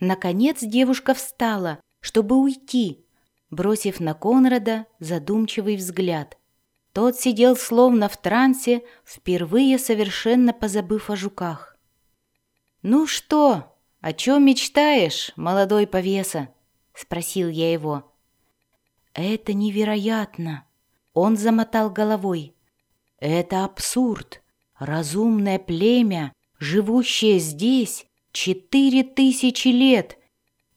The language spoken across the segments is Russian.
Наконец девушка встала, чтобы уйти, бросив на Конрада задумчивый взгляд. Тот сидел словно в трансе, впервые совершенно позабыв о жуках. «Ну что, о чем мечтаешь, молодой повеса?» — спросил я его. «Это невероятно!» Он замотал головой. «Это абсурд! Разумное племя, живущее здесь четыре тысячи лет,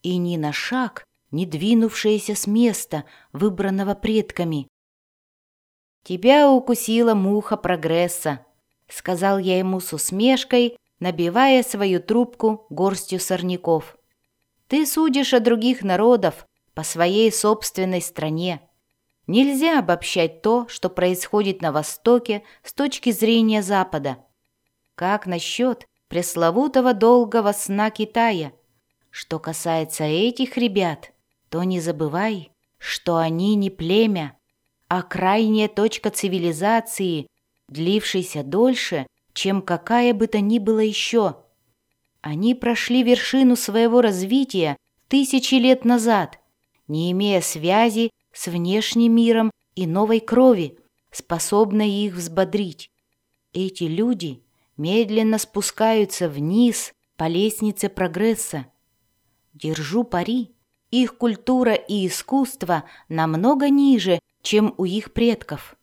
и ни на шаг не двинувшееся с места, выбранного предками. «Тебя укусила муха прогресса», — сказал я ему с усмешкой, набивая свою трубку горстью сорняков. «Ты судишь о других народов по своей собственной стране. Нельзя обобщать то, что происходит на Востоке с точки зрения Запада. Как насчет пресловутого долгого сна Китая? Что касается этих ребят, то не забывай, что они не племя, а крайняя точка цивилизации, длившейся дольше, чем какая бы то ни было еще. Они прошли вершину своего развития тысячи лет назад, не имея связи с внешним миром и новой крови, способной их взбодрить. Эти люди медленно спускаются вниз по лестнице прогресса. Держу пари, их культура и искусство намного ниже, чем у их предков.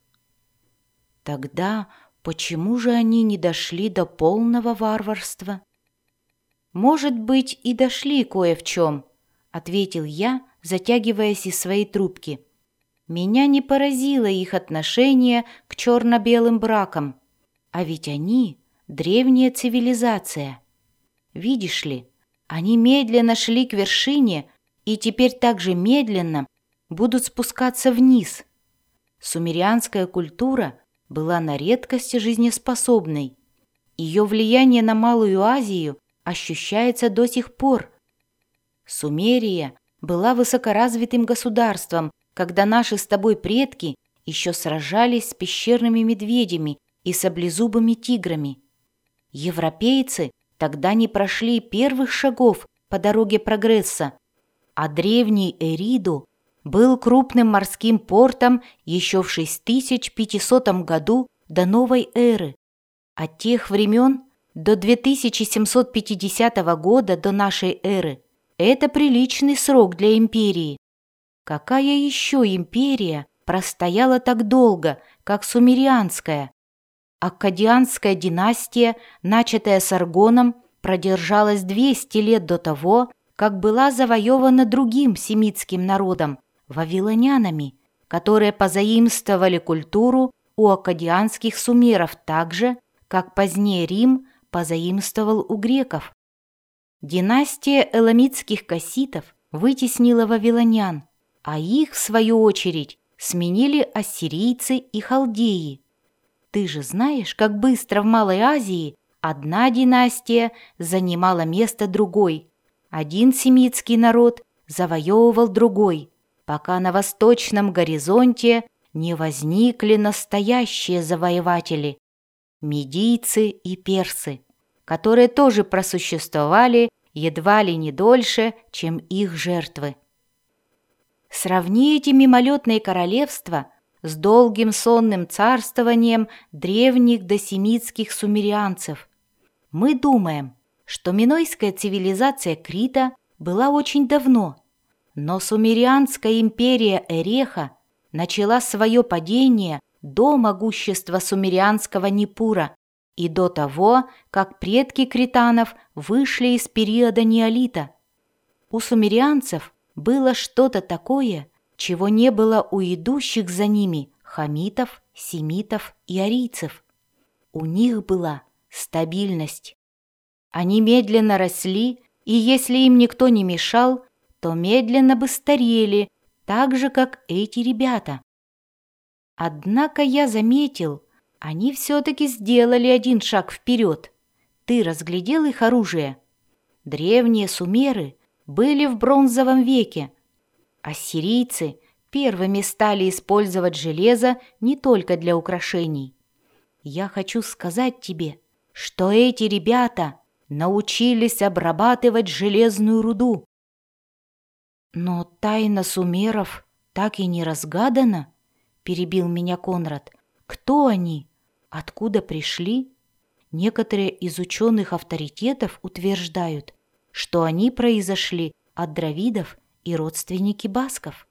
Тогда почему же они не дошли до полного варварства? Может быть, и дошли кое в чем, ответил я, затягиваясь из своей трубки. Меня не поразило их отношение к черно-белым бракам, а ведь они древняя цивилизация. Видишь ли, они медленно шли к вершине и теперь также медленно будут спускаться вниз. Сумерианская культура была на редкость жизнеспособной. Ее влияние на Малую Азию ощущается до сих пор. Сумерия была высокоразвитым государством, когда наши с тобой предки еще сражались с пещерными медведями и саблезубыми тиграми. Европейцы тогда не прошли первых шагов по дороге прогресса, а древний Эриду был крупным морским портом еще в 6500 году до новой эры. От тех времен до 2750 года до нашей эры это приличный срок для империи. Какая еще империя простояла так долго, как сумерианская? Аккадианская династия, начатая с Аргоном, продержалась 200 лет до того, как была завоевана другим семитским народом – вавилонянами, которые позаимствовали культуру у акадианских сумеров так же, как позднее Рим позаимствовал у греков. Династия эламитских касситов вытеснила вавилонян, а их, в свою очередь, сменили ассирийцы и халдеи. Ты же знаешь, как быстро в Малой Азии одна династия занимала место другой – один семитский народ завоевывал другой, пока на восточном горизонте не возникли настоящие завоеватели – медийцы и персы, которые тоже просуществовали едва ли не дольше, чем их жертвы. Сравни эти мимолетные королевства с долгим сонным царствованием древних досемитских сумерианцев. Мы думаем – что минойская цивилизация Крита была очень давно, но Сумерианская империя Эреха начала свое падение до могущества сумерианского Непура и до того, как предки кританов вышли из периода неолита. У сумерианцев было что-то такое, чего не было у идущих за ними хамитов, семитов и арийцев. У них была стабильность. Они медленно росли, и если им никто не мешал, то медленно бы старели, так же, как эти ребята. Однако я заметил, они все-таки сделали один шаг вперед. Ты разглядел их оружие? Древние сумеры были в бронзовом веке. Ассирийцы первыми стали использовать железо не только для украшений. Я хочу сказать тебе, что эти ребята научились обрабатывать железную руду. Но тайна сумеров так и не разгадана, перебил меня Конрад. Кто они? Откуда пришли? Некоторые из ученых авторитетов утверждают, что они произошли от дравидов и родственники басков.